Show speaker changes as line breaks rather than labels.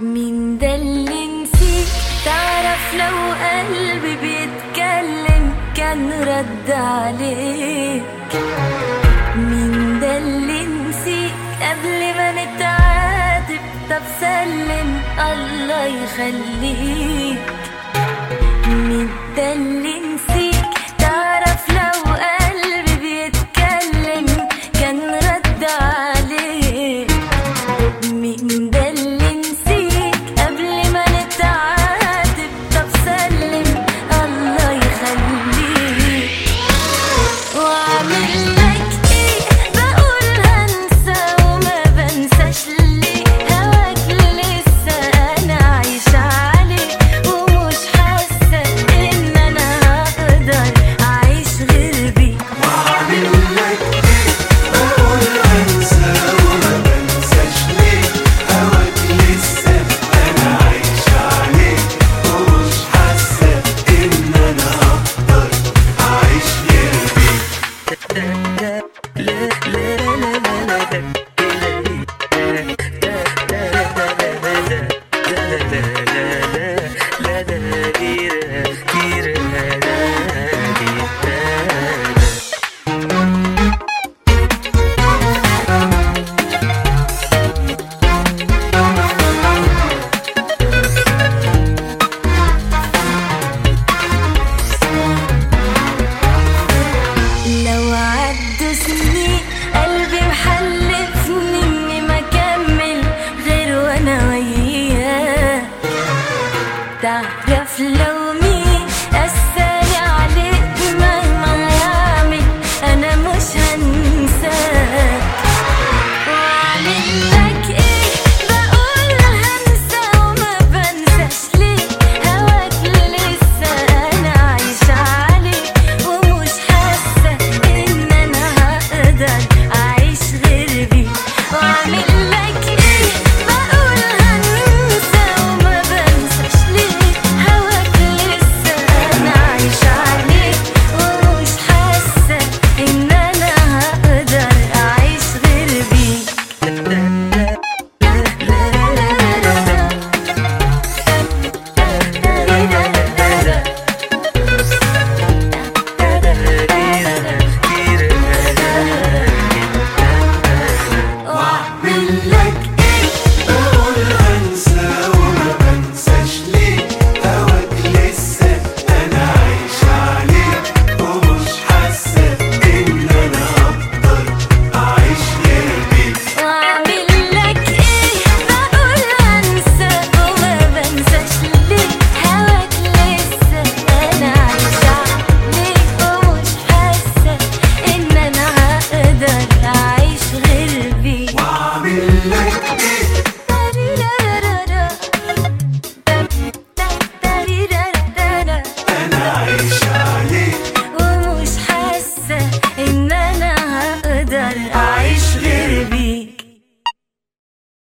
مين ده اللي نسيك تعرف لو قلبي بيتكلم كان رد عليك. مين ده اللي نسيك قبل ما نتعاتب طب سلم الله يخليك.
مين ده اللي
لو غير وأنا وياه تعرف لو